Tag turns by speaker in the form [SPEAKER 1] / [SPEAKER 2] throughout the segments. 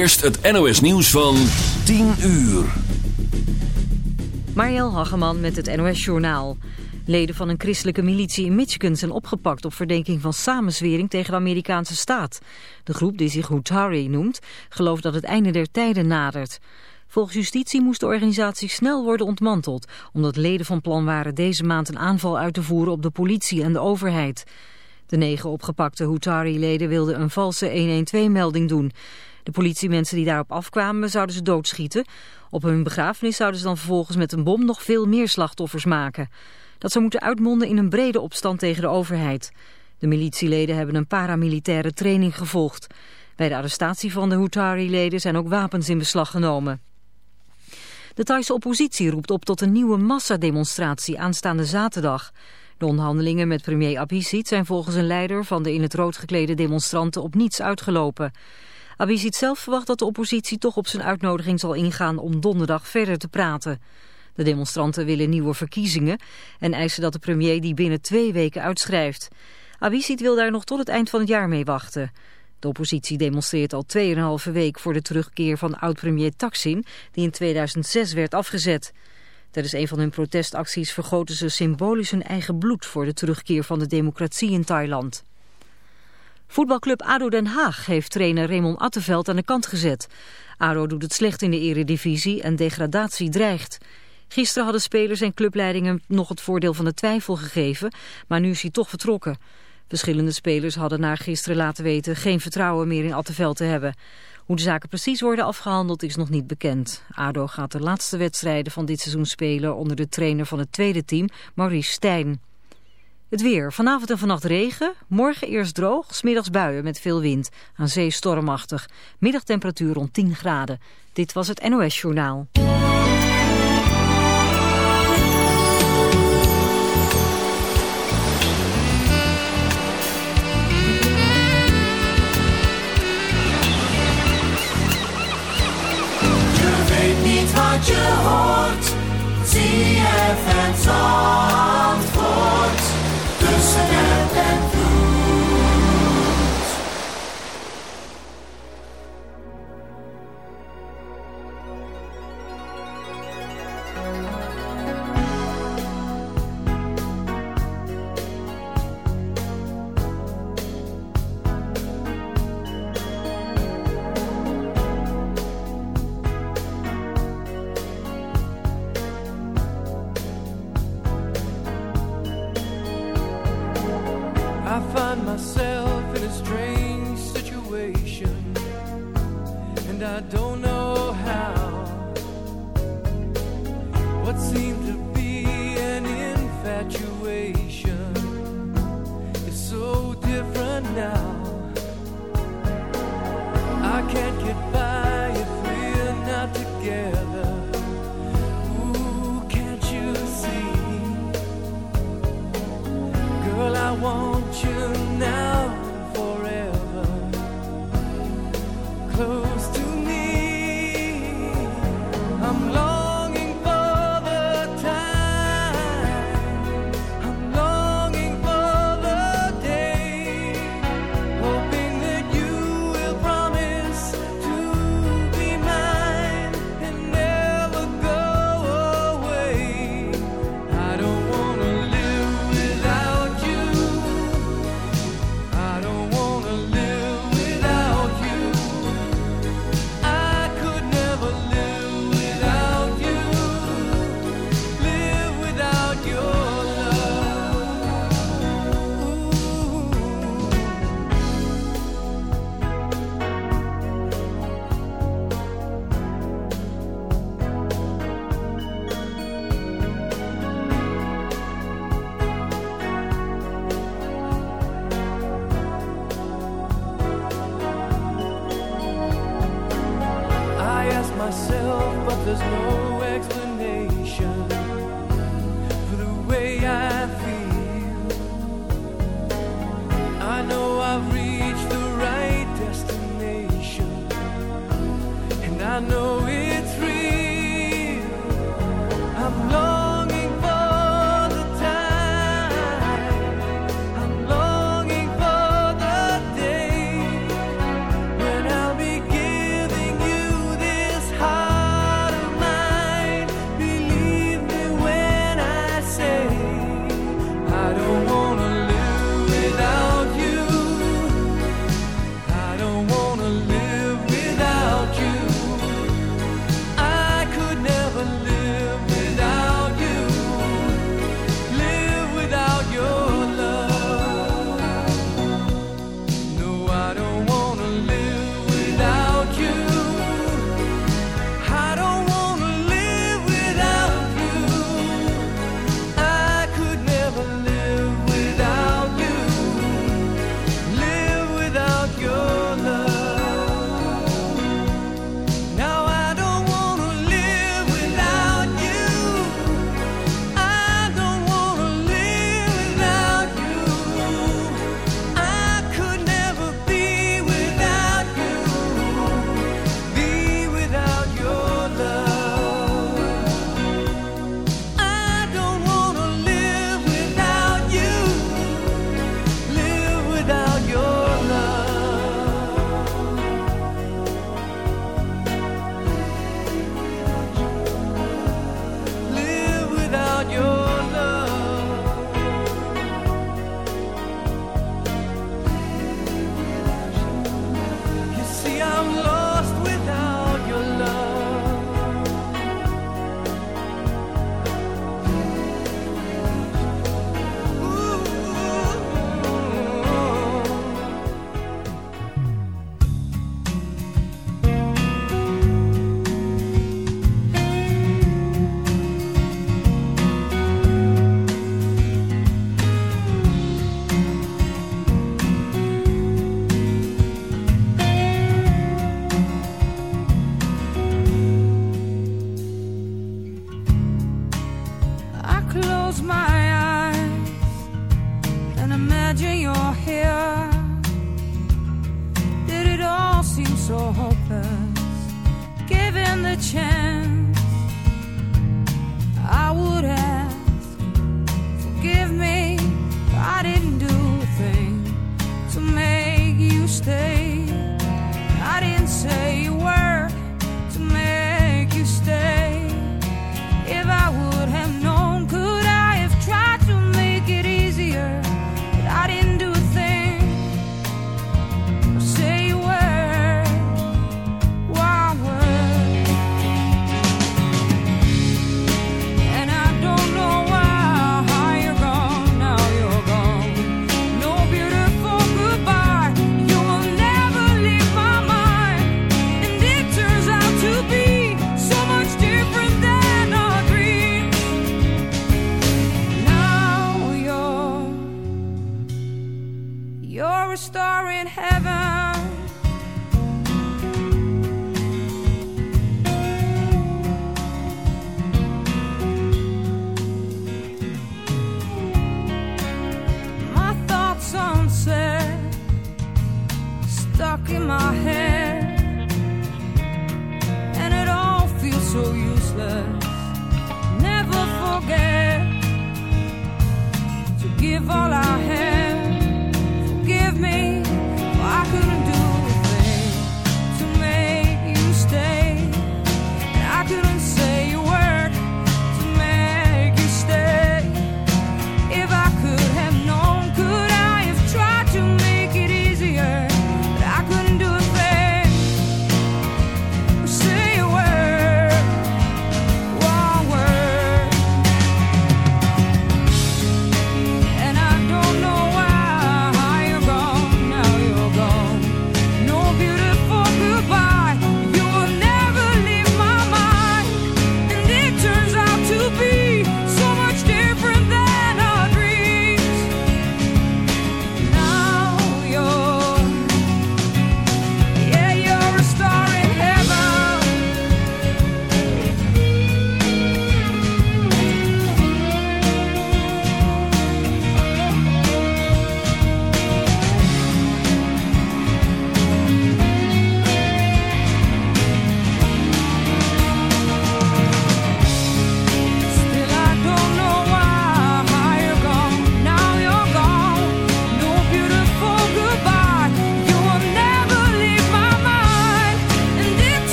[SPEAKER 1] Eerst het NOS nieuws van 10 uur.
[SPEAKER 2] Marielle Hageman met het NOS Journaal. Leden van een christelijke militie in Michigan zijn opgepakt op verdenking van samenzwering tegen de Amerikaanse staat. De groep, die zich Hutari noemt, gelooft dat het einde der tijden nadert. Volgens justitie moest de organisatie snel worden ontmanteld, omdat leden van plan waren deze maand een aanval uit te voeren op de politie en de overheid. De negen opgepakte Hutari-leden wilden een valse 112-melding doen. De politiemensen die daarop afkwamen zouden ze doodschieten. Op hun begrafenis zouden ze dan vervolgens met een bom nog veel meer slachtoffers maken. Dat zou moeten uitmonden in een brede opstand tegen de overheid. De militieleden hebben een paramilitaire training gevolgd. Bij de arrestatie van de Hutari-leden zijn ook wapens in beslag genomen. De Thaise oppositie roept op tot een nieuwe massademonstratie aanstaande zaterdag. De onderhandelingen met premier Abhisit zijn volgens een leider van de in het rood geklede demonstranten op niets uitgelopen. Abhisit zelf verwacht dat de oppositie toch op zijn uitnodiging zal ingaan om donderdag verder te praten. De demonstranten willen nieuwe verkiezingen en eisen dat de premier die binnen twee weken uitschrijft. Abhisit wil daar nog tot het eind van het jaar mee wachten. De oppositie demonstreert al 2,5 week voor de terugkeer van oud-premier Thaksin, die in 2006 werd afgezet. Tijdens een van hun protestacties vergoten ze symbolisch hun eigen bloed voor de terugkeer van de democratie in Thailand. Voetbalclub ADO Den Haag heeft trainer Raymond Atteveld aan de kant gezet. ADO doet het slecht in de eredivisie en degradatie dreigt. Gisteren hadden spelers en clubleidingen nog het voordeel van de twijfel gegeven, maar nu is hij toch vertrokken. Verschillende spelers hadden na gisteren laten weten geen vertrouwen meer in Atteveld te hebben. Hoe de zaken precies worden afgehandeld is nog niet bekend. ADO gaat de laatste wedstrijden van dit seizoen spelen onder de trainer van het tweede team, Maurice Stijn. Het weer. Vanavond en vannacht regen. Morgen eerst droog. Smiddags buien met veel wind. Aan zee stormachtig. Middagtemperatuur rond 10 graden. Dit was het NOS Journaal.
[SPEAKER 3] Je weet niet wat je hoort. Zie je app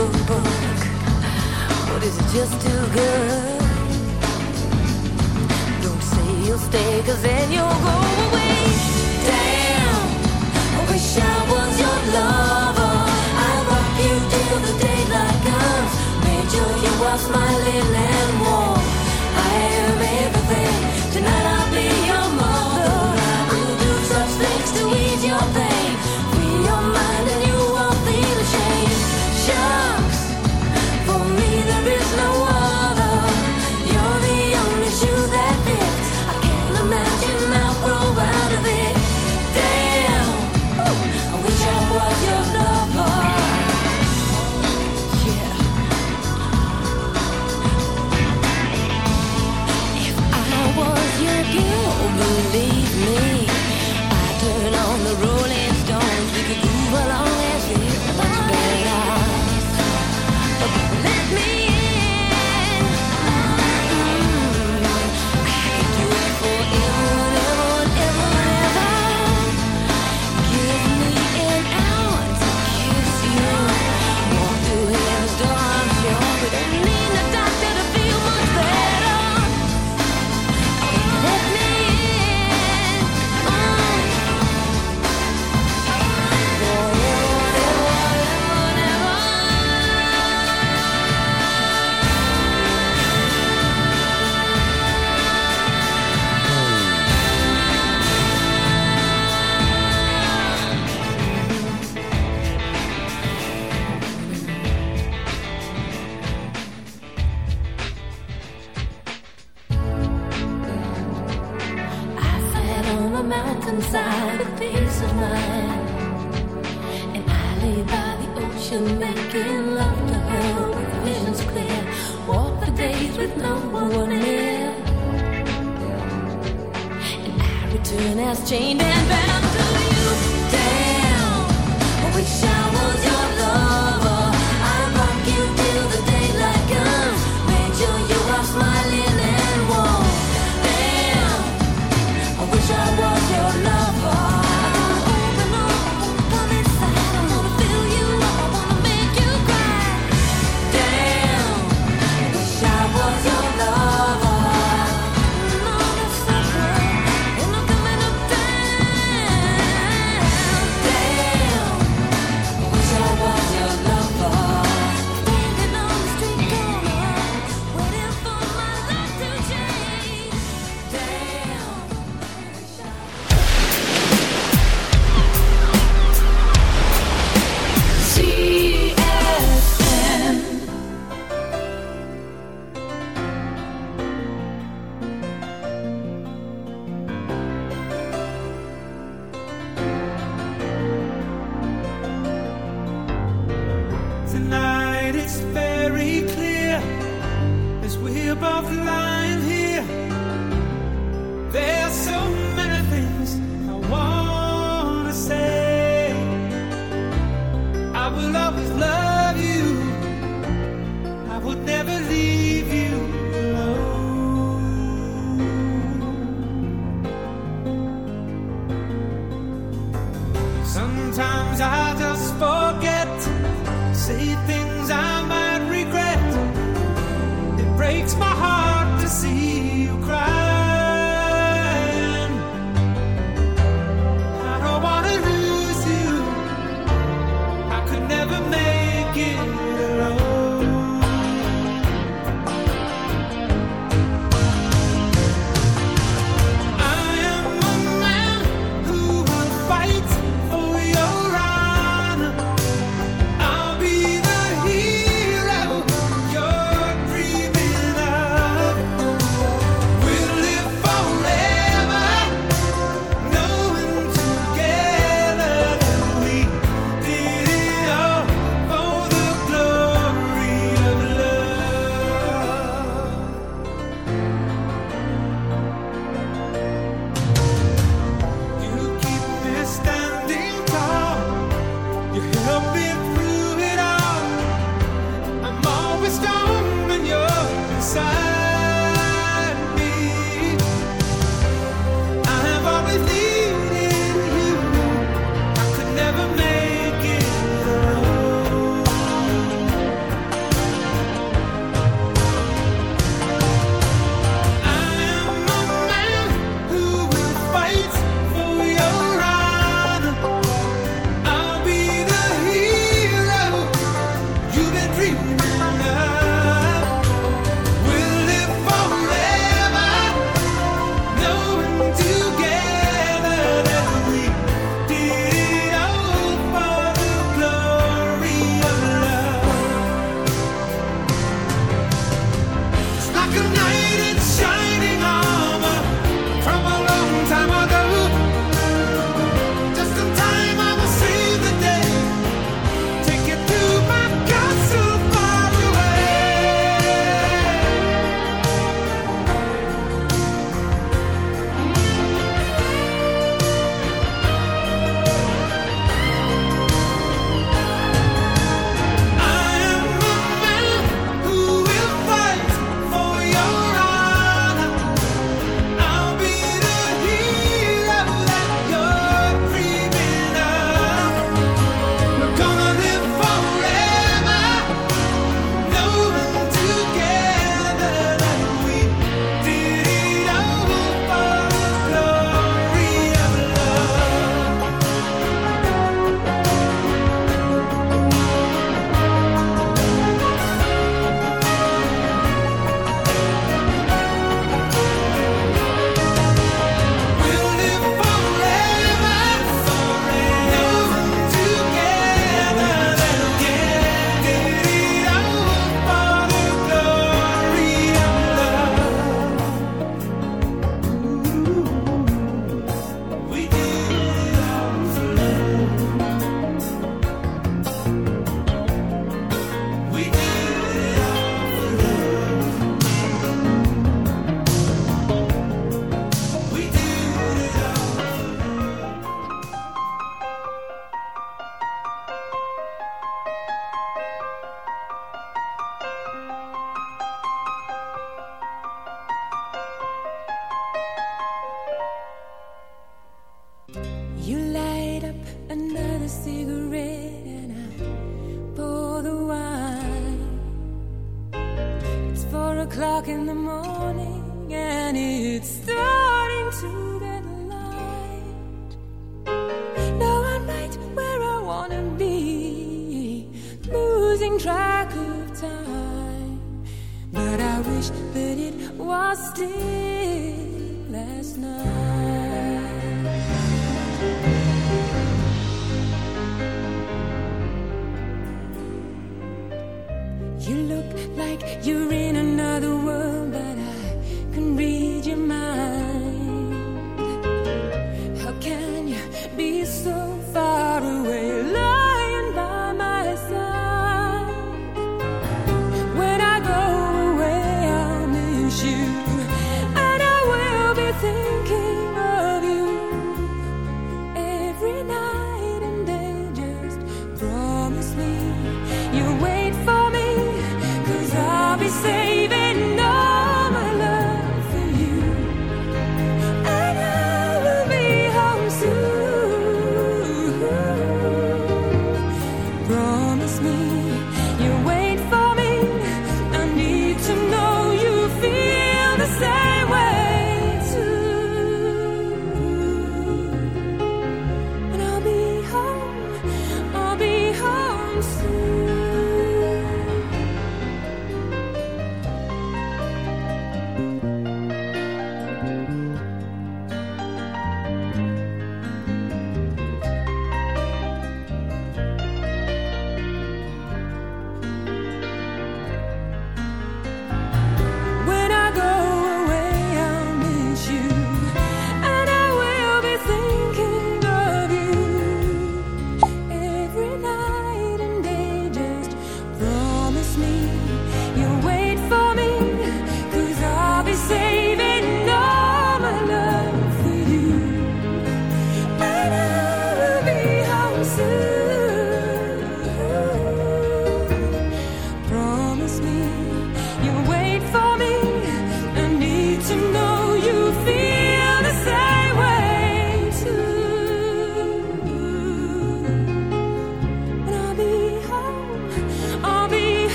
[SPEAKER 4] cook book, but is it just too good? Don't say you'll stay, cause then you'll go away. Damn, I wish I was your lover. I'd rock you till the daylight comes. Made sure you were smiling and warm. I am everything. Tonight I'll be your
[SPEAKER 5] mom.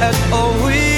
[SPEAKER 3] look at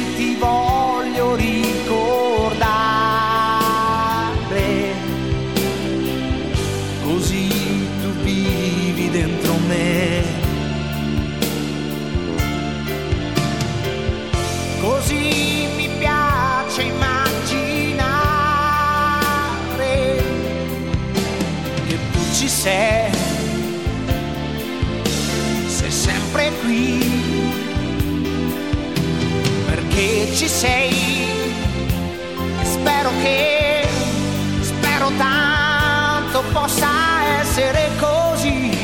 [SPEAKER 6] ci sei, sempre qui, perché ci sei, spero che, spero tanto possa essere così.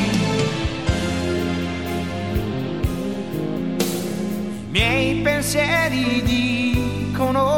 [SPEAKER 6] Miei pensieri dicono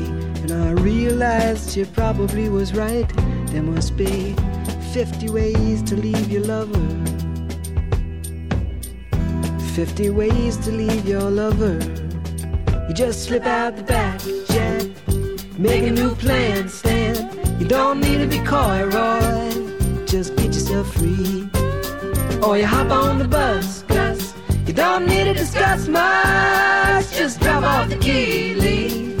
[SPEAKER 7] I realized she probably was right. There must be 50 ways to leave your lover. 50 ways to leave your lover. You just slip out the back, Jack. Make a new plan, Stan. You don't need to be coy, Roy. Just get yourself free. Or you hop on the bus, Gus. You don't need to discuss much. Just drop off the key, yourself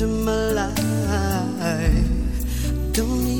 [SPEAKER 3] Joy to my life. Don't leave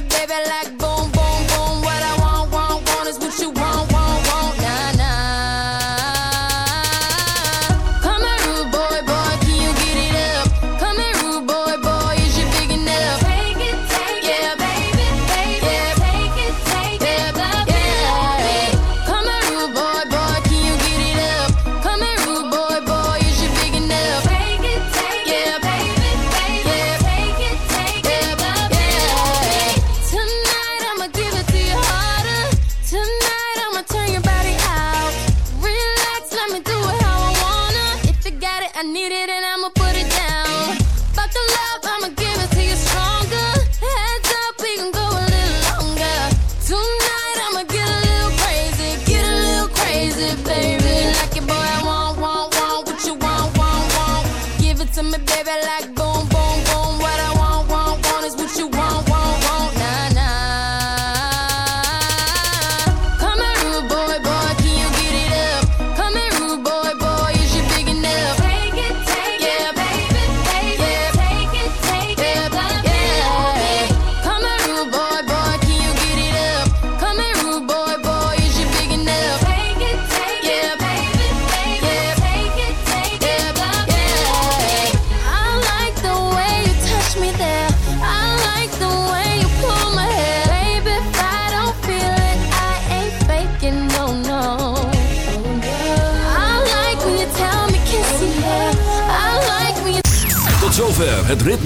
[SPEAKER 8] me, baby, like